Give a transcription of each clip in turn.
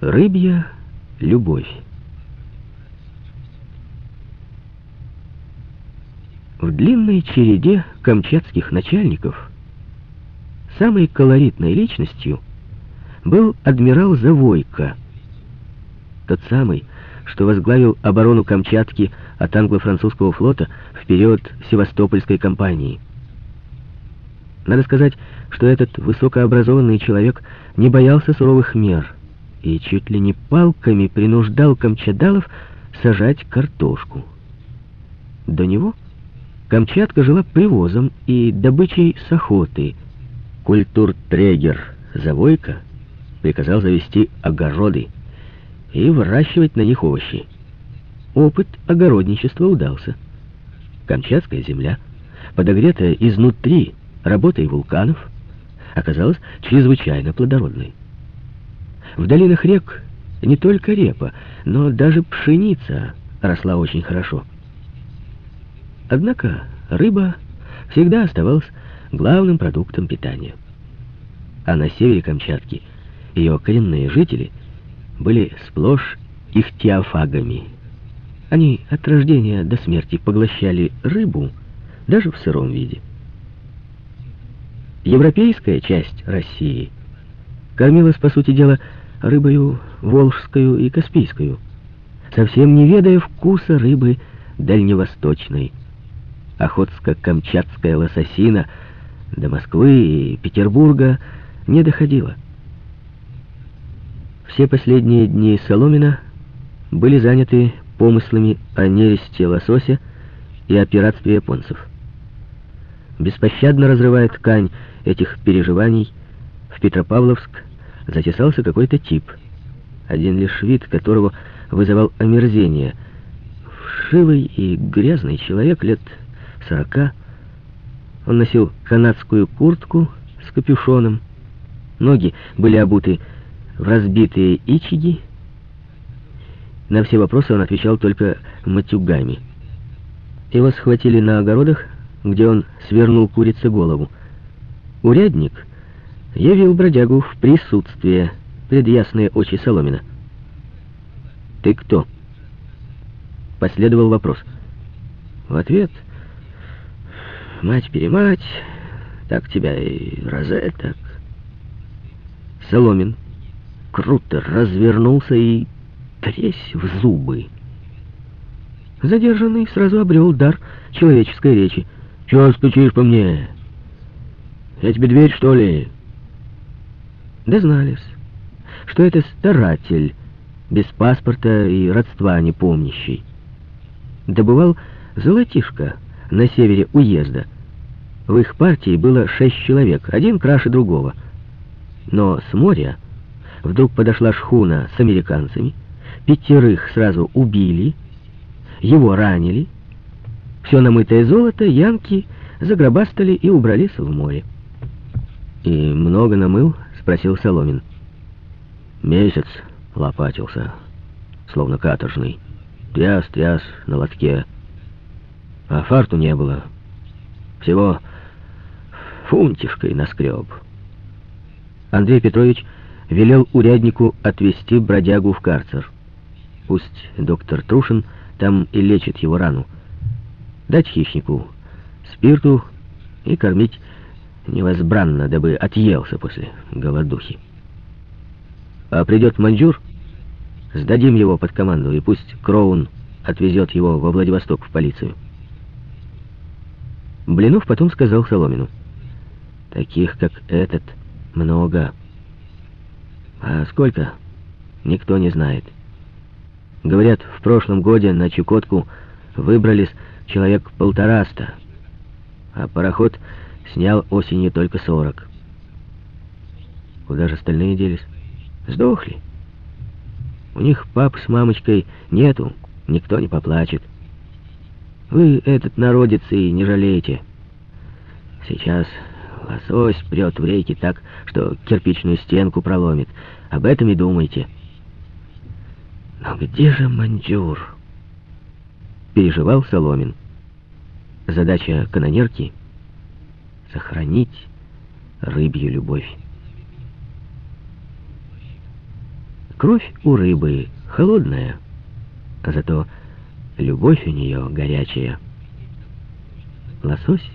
Рыбья любовь. В длинной череде камчатских начальников самой колоритной личностью был адмирал Завойко, тот самый, что возглавил оборону Камчатки от англо-французского флота в период Севастопольской кампании. Надо сказать, что этот высокообразованный человек не боялся суровых мер и чуть ли не палками принуждал камчадалов сажать картошку. До него Камчатка жила привозом и добычей с охоты. Культуртрегер Завойко приказал завести огороды и выращивать на них овощи. Опыт огородничества удался. Камчатская земля, подогретая изнутри работой вулканов, оказалась чрезвычайно плодородной. В долинах рек не только репа, но даже пшеница росла очень хорошо. Однако рыба всегда оставалась главным продуктом питания. А на севере Камчатки ее коренные жители были сплошь ихтиофагами. Они от рождения до смерти поглощали рыбу даже в сыром виде. Европейская часть России кормилась, по сути дела, рыбою волжскую и каспийскую, совсем не ведая вкуса рыбы дальневосточной. Охотско-камчатская лососина до Москвы и Петербурга не доходила. Все последние дни Соломина были заняты помыслами о нересте лосося и о пиратстве японцев. Беспощадно разрывая ткань этих переживаний, в Петропавловск затесался какой-то тип, один лишь вид которого вызывал омерзение. Вшивый и грязный человек лет сорока. Он носил канадскую куртку с капюшоном. Ноги были обуты в разбитые ичиги. На все вопросы он отвечал только матюгами. Его схватили на огородах, где он свернул курице голову. Урядник явил бродягу в присутствие пред очи Соломина. «Ты кто?» Последовал вопрос. В ответ «Мать-перемать, так тебя и розеток». Соломин круто развернулся и тресь в зубы. Задержанный сразу обрел дар человеческой речи. «Чего стучишь по мне? Я тебе дверь, что ли?» Дознались, что это старатель, без паспорта и родства не помнящий. Добывал золотишко на севере уезда. В их партии было шесть человек, один краше другого. Но с моря вдруг подошла шхуна с американцами, пятерых сразу убили, его ранили, все намытое золото янки загробастали и убрались в море. «И много намыл?» — спросил Соломин. «Месяц лопатился, словно каторжный. Тряс, тряс на лотке. А фарту не было. Всего фунтишкой наскреб». Андрей Петрович велел уряднику отвезти бродягу в карцер. Пусть доктор Трушин там и лечит его рану. Дать хищнику спирту и кормить невозбранно, дабы отъелся после голодухи. А придет маньчжур, сдадим его под команду, и пусть Кроун отвезет его во Владивосток в полицию. Блинов потом сказал Соломину. Таких, как этот, много. А сколько? Никто не знает. Говорят, в прошлом годе на Чукотку выбрались человек полтораста, а пароход снял осенью только сорок. Куда же остальные делись? Сдохли. У них пап с мамочкой нету, никто не поплачет. Вы этот народец и не жалеете. Сейчас Лосось прет в реки так, что кирпичную стенку проломит. Об этом и думайте. Но где же Маньчжур? Переживал Соломин. Задача канонерки — сохранить рыбью любовь. Кровь у рыбы холодная, а зато любовь у нее горячая. Лосось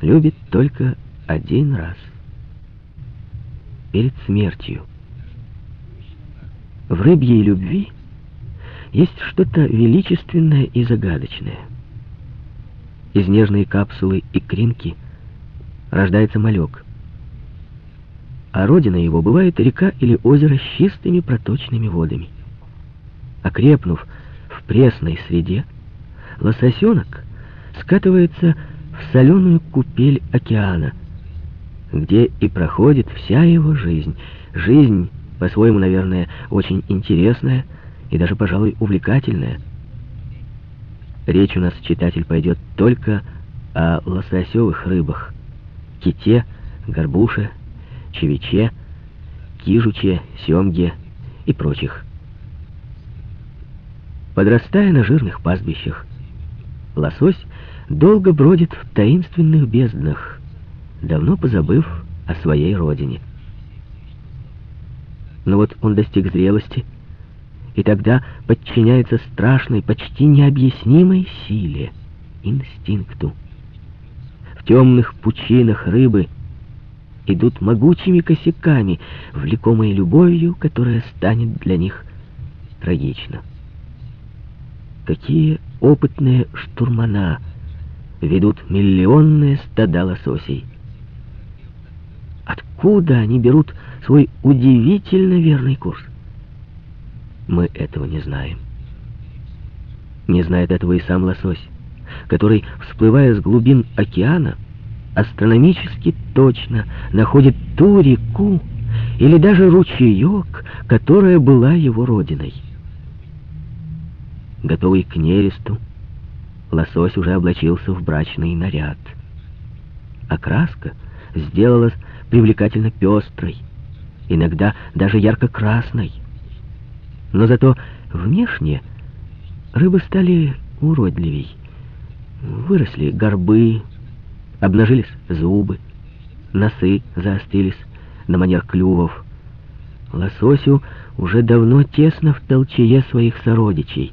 любит только один раз. Перед смертью. В рыбьей любви есть что-то величественное и загадочное. Из нежной капсулы и кринки рождается малек. А родина его бывает река или озеро с чистыми проточными водами. Окрепнув в пресной среде, лососенок скатывается в соленую купель океана, где и проходит вся его жизнь. Жизнь, по-своему, наверное, очень интересная и даже, пожалуй, увлекательная. Речь у нас, читатель, пойдет только о лососевых рыбах. Ките, горбуше, чевиче, кижуче, семге и прочих. Подрастая на жирных пастбищах, лосось долго бродит в таинственных безднах, давно позабыв о своей родине. Но вот он достиг зрелости, и тогда подчиняется страшной, почти необъяснимой силе, инстинкту. Темных пучинах рыбы идут могучими косяками, влекомые любовью, которая станет для них трагична. Какие опытные штурмана — ведут миллионные стада лососей. Откуда они берут свой удивительно верный курс? Мы этого не знаем. Не знает этого и сам лосось, который, всплывая с глубин океана, астрономически точно находит ту реку или даже ручеек, которая была его родиной. Готовый к нересту, лосось уже облачился в брачный наряд. Окраска сделалась привлекательно пестрой, иногда даже ярко-красной. Но зато внешне рыбы стали уродливей. Выросли горбы, обнажились зубы, носы заострились на манер клювов. Лососю уже давно тесно в толчее своих сородичей.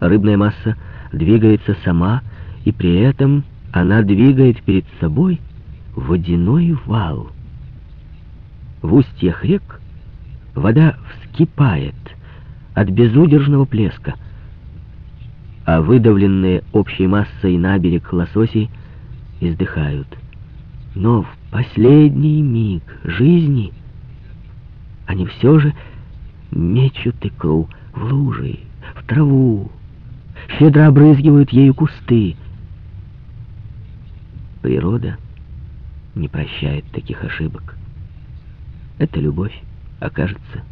Рыбная масса двигается сама, и при этом она двигает перед собой водяной вал. В устьях рек вода вскипает от безудержного плеска, а выдавленные общей массой на берег лососи издыхают. Но в последний миг жизни они все же мечут икру в лужи, в траву, щедро обрызгивают ею кусты. Природа не прощает таких ошибок. Эта любовь окажется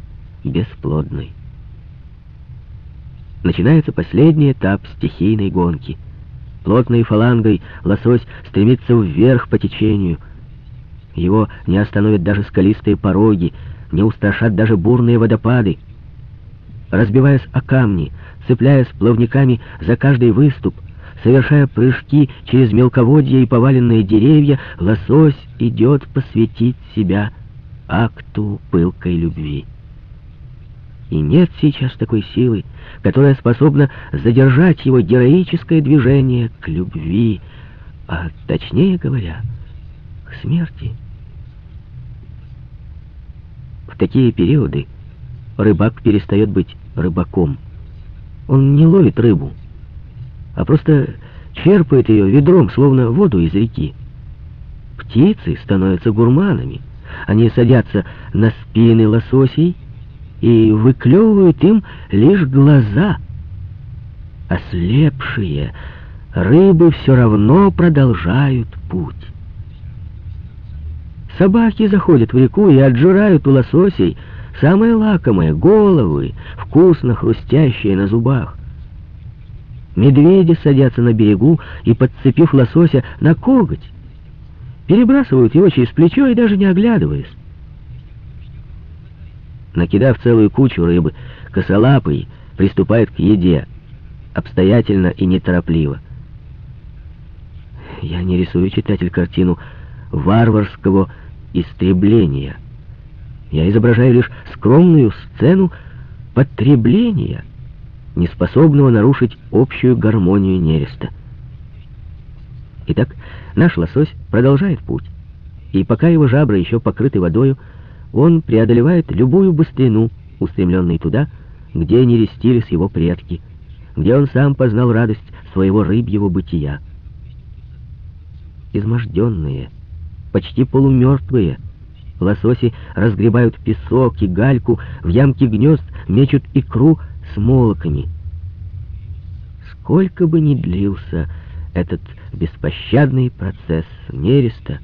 бесплодной. Начинается последний этап стихийной гонки. Плотной фалангой лосось стремится вверх по течению. Его не остановят даже скалистые пороги, не устрашат даже бурные водопады. Разбиваясь о камни, цепляясь плавниками за каждый выступ, совершая прыжки через мелководье и поваленные деревья, лосось идет посвятить себя акту пылкой любви. И нет сейчас такой силы, которая способна задержать его героическое движение к любви, а точнее говоря, к смерти. В такие периоды рыбак перестает быть рыбаком. Он не ловит рыбу, а просто черпает ее ведром, словно воду из реки. Птицы становятся гурманами. Они садятся на спины лососей и выклевывают им лишь глаза. Ослепшие рыбы все равно продолжают путь. Собаки заходят в реку и отжирают у лососей Самое лакомое — головы, вкусно хрустящие на зубах. Медведи садятся на берегу и, подцепив лосося на коготь, перебрасывают его через плечо и даже не оглядываясь. Накидав целую кучу рыбы, косолапый приступает к еде, обстоятельно и неторопливо. Я не рисую, читатель, картину варварского истребления — Я изображаю лишь скромную сцену потребления, неспособного нарушить общую гармонию нереста. Итак, наш лосось продолжает путь, и пока его жабры еще покрыты водою, он преодолевает любую быстрину, устремленной туда, где нерестились его предки, где он сам познал радость своего рыбьего бытия. Изможденные, почти полумертвые, лососи разгребают песок и гальку, в ямке гнезд мечут икру с молоками. Сколько бы ни длился этот беспощадный процесс нереста,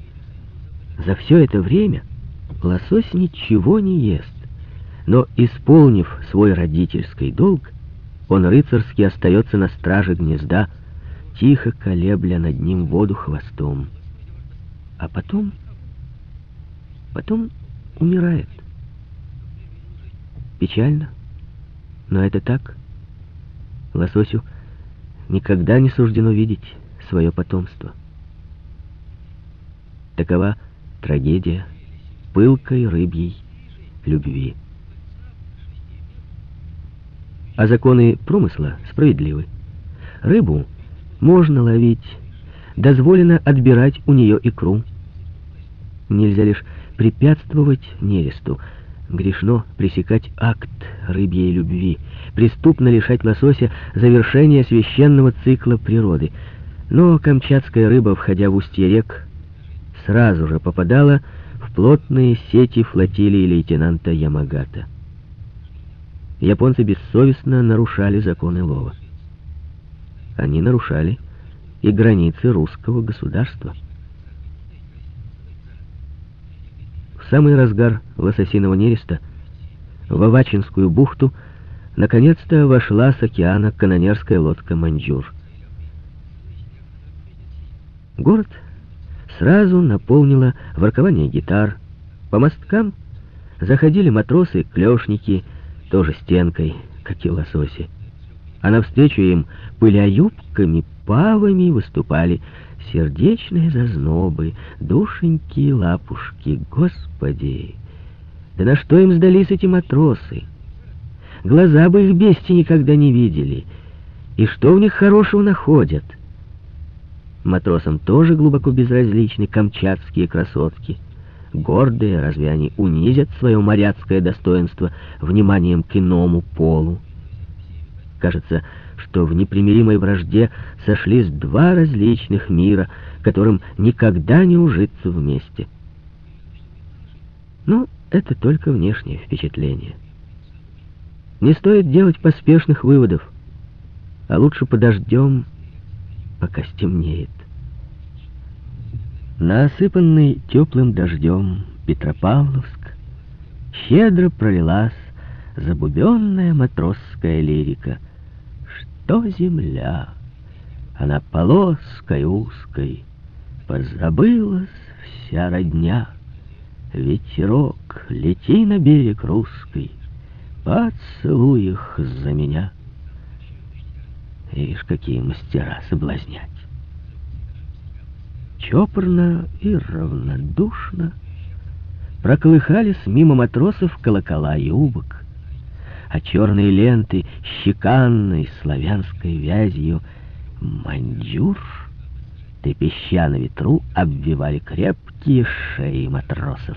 за все это время лосось ничего не ест, но, исполнив свой родительский долг, он рыцарски остается на страже гнезда, тихо колебля над ним воду хвостом. А потом... потом умирает. Печально, но это так. Лососю никогда не суждено видеть свое потомство. Такова трагедия пылкой рыбьей любви. А законы промысла справедливы. Рыбу можно ловить, дозволено отбирать у нее икру. Нельзя лишь препятствовать нересту, грешно пресекать акт рыбьей любви, преступно лишать лосося завершения священного цикла природы. Но камчатская рыба, входя в устье рек, сразу же попадала в плотные сети флотилии лейтенанта Ямагата японцы бессовестно нарушали законы лова. Они нарушали и границы русского государства. В самый разгар лососиного нереста в Авачинскую бухту наконец-то вошла с океана канонерская лодка «Маньчжур». Город сразу наполнило воркование гитар. По мосткам заходили матросы-клешники, тоже стенкой, как и лососи. А навстречу им, пыля юбками, павами, выступали сердечные зазнобы, душеньки лапушки. Господи! Да на что им сдались эти матросы? Глаза бы их бести никогда не видели. И что в них хорошего находят? Матросам тоже глубоко безразличны камчатские красотки. Гордые, разве они унизят свое моряцкое достоинство вниманием к иному полу? Кажется, что в непримиримой вражде сошлись два различных мира, которым никогда не ужиться вместе. Но это только внешнее впечатление. Не стоит делать поспешных выводов, а лучше подождем, пока стемнеет. На осыпанный теплым дождем Петропавловск щедро пролилась забубенная матросская лирика. Что земля, она полоской узкой, позабылась вся родня. Ветерок, лети на берег русский, поцелуй их за меня. Ишь, какие мастера соблазнять чопорно и равнодушно проколыхались мимо матросов колокола юбок, а черные ленты щеканной славянской вязью мандюр, трепеща на ветру, обвивали крепкие шеи матросов.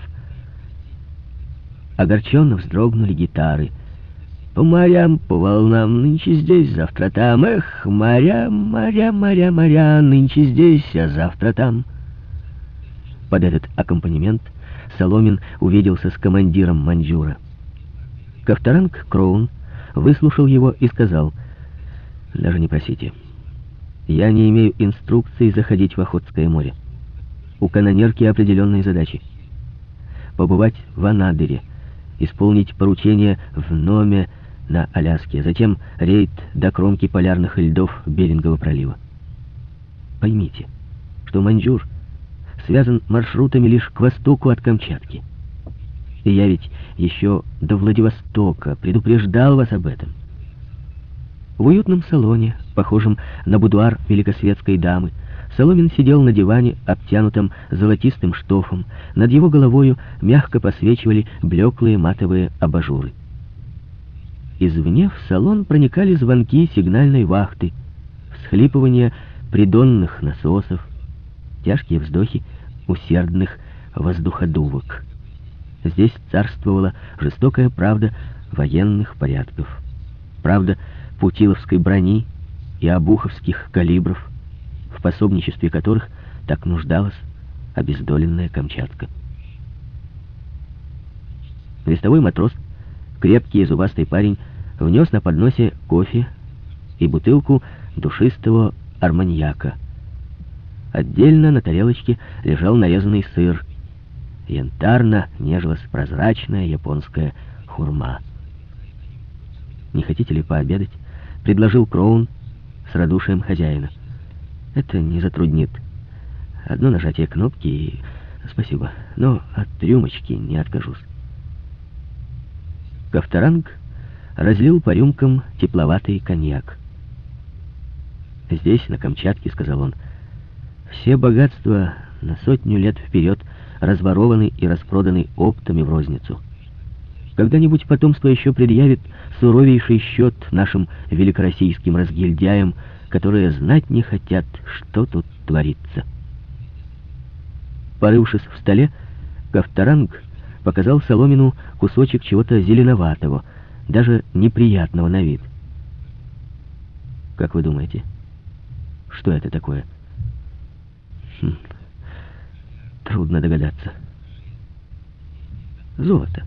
Огорченно вздрогнули гитары — по морям, по волнам, нынче здесь, завтра там. Эх, моря, моря, моря, моря, нынче здесь, а завтра там. Под этот аккомпанемент Соломин увиделся с командиром Маньчжура. Ковторанг Кроун выслушал его и сказал, «Даже не просите. Я не имею инструкции заходить в Охотское море. У канонерки определенные задачи. Побывать в Анадыре, исполнить поручение в Номе, на Аляске, затем рейд до кромки полярных льдов Берингового пролива. Поймите, что Маньчжур связан маршрутами лишь к востоку от Камчатки. И я ведь еще до Владивостока предупреждал вас об этом. В уютном салоне, похожем на будуар великосветской дамы, Соломин сидел на диване, обтянутом золотистым штофом. Над его головою мягко посвечивали блеклые матовые абажуры. Извне в салон проникали звонки сигнальной вахты, всхлипывания придонных насосов, тяжкие вздохи усердных воздуходувок. Здесь царствовала жестокая правда военных порядков, правда путиловской брони и обуховских калибров, в пособничестве которых так нуждалась обездоленная Камчатка. Листовой матрос, крепкий зубастый парень, внес на подносе кофе и бутылку душистого арманьяка. Отдельно на тарелочке лежал нарезанный сыр. Янтарно нежилась прозрачная японская хурма. «Не хотите ли пообедать?» — предложил Кроун с радушием хозяина. «Это не затруднит. Одно нажатие кнопки и... Спасибо, но от рюмочки не откажусь». Ковторанг разлил по рюмкам тепловатый коньяк. «Здесь, на Камчатке, — сказал он, — все богатства на сотню лет вперед разворованы и распроданы оптами в розницу. Когда-нибудь потомство еще предъявит суровейший счет нашим великороссийским разгильдяям, которые знать не хотят, что тут творится». Порывшись в столе, Ковторанг показал Соломину кусочек чего-то зеленоватого, даже неприятного на вид. Как вы думаете, что это такое? Хм, трудно догадаться. Золото.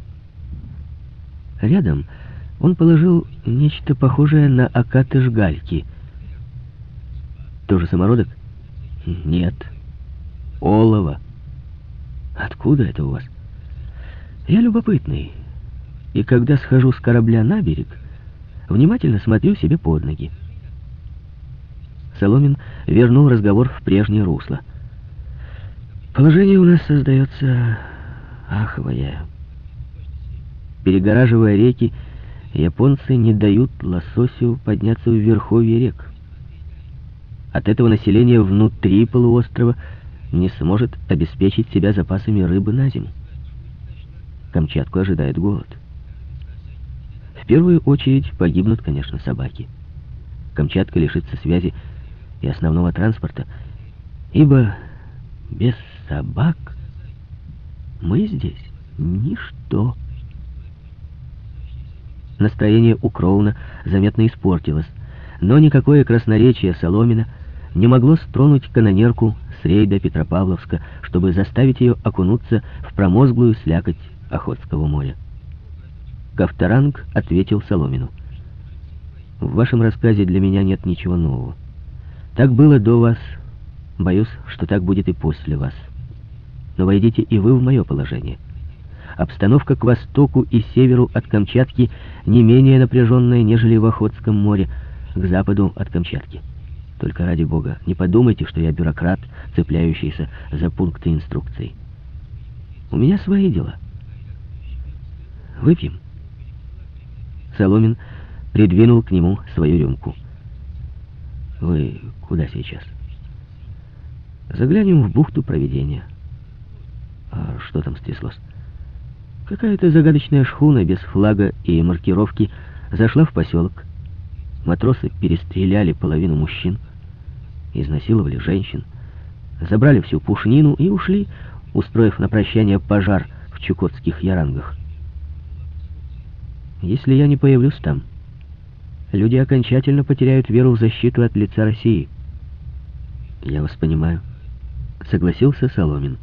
Рядом он положил нечто похожее на окатыш гальки. Тоже самородок? Нет. Олово. Откуда это у вас? Я любопытный, и когда схожу с корабля на берег, внимательно смотрю себе под ноги. Соломин вернул разговор в прежнее русло. Положение у нас создается аховое. Перегораживая реки, японцы не дают лососю подняться в верховье рек. От этого население внутри полуострова не сможет обеспечить себя запасами рыбы на зиму. Камчатку ожидает голод. В первую очередь погибнут, конечно, собаки. Камчатка лишится связи и основного транспорта, ибо без собак мы здесь ничто. Настроение у Кроуна заметно испортилось, но никакое красноречие Соломина не могло стронуть канонерку с рейда Петропавловска, чтобы заставить ее окунуться в промозглую слякоть Охотского моря. Ковторанг ответил Соломину. В вашем рассказе для меня нет ничего нового. Так было до вас, боюсь, что так будет и после вас. Но войдите и вы в мое положение. Обстановка к востоку и северу от Камчатки не менее напряженная, нежели в Охотском море, к западу от Камчатки. Только ради бога, не подумайте, что я бюрократ, цепляющийся за пункты инструкций. У меня свои дела. Выпьем. Соломин придвинул к нему свою рюмку. Вы куда сейчас? Заглянем в бухту проведения. А что там стряслось? Какая-то загадочная шхуна без флага и маркировки зашла в поселок. Матросы перестреляли половину мужчин, изнасиловали женщин, забрали всю пушнину и ушли, устроив на прощание пожар в чукотских ярангах. Если я не появлюсь там, люди окончательно потеряют веру в защиту от лица России. Я вас понимаю, согласился Соломин.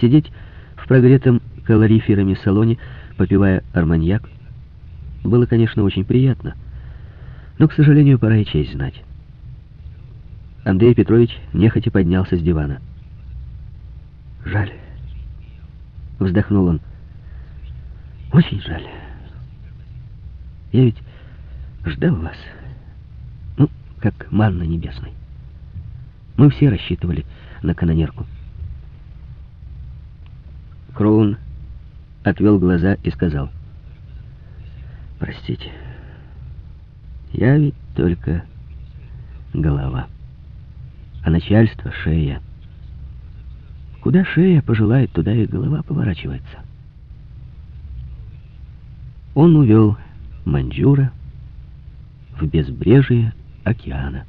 Сидеть в прогретом калориферами салоне, попивая арманьяк, было, конечно, очень приятно, но, к сожалению, пора и честь знать. Андрей Петрович нехотя поднялся с дивана. «Жаль», — вздохнул он, — очень жаль. Я ведь ждал вас. Ну, как манна небесной. Мы все рассчитывали на канонерку. Кроун отвел глаза и сказал. Простите. Я ведь только голова. а начальство — шея. Куда шея пожелает, туда и голова поворачивается. Он увел Маньчжура в безбрежие океана.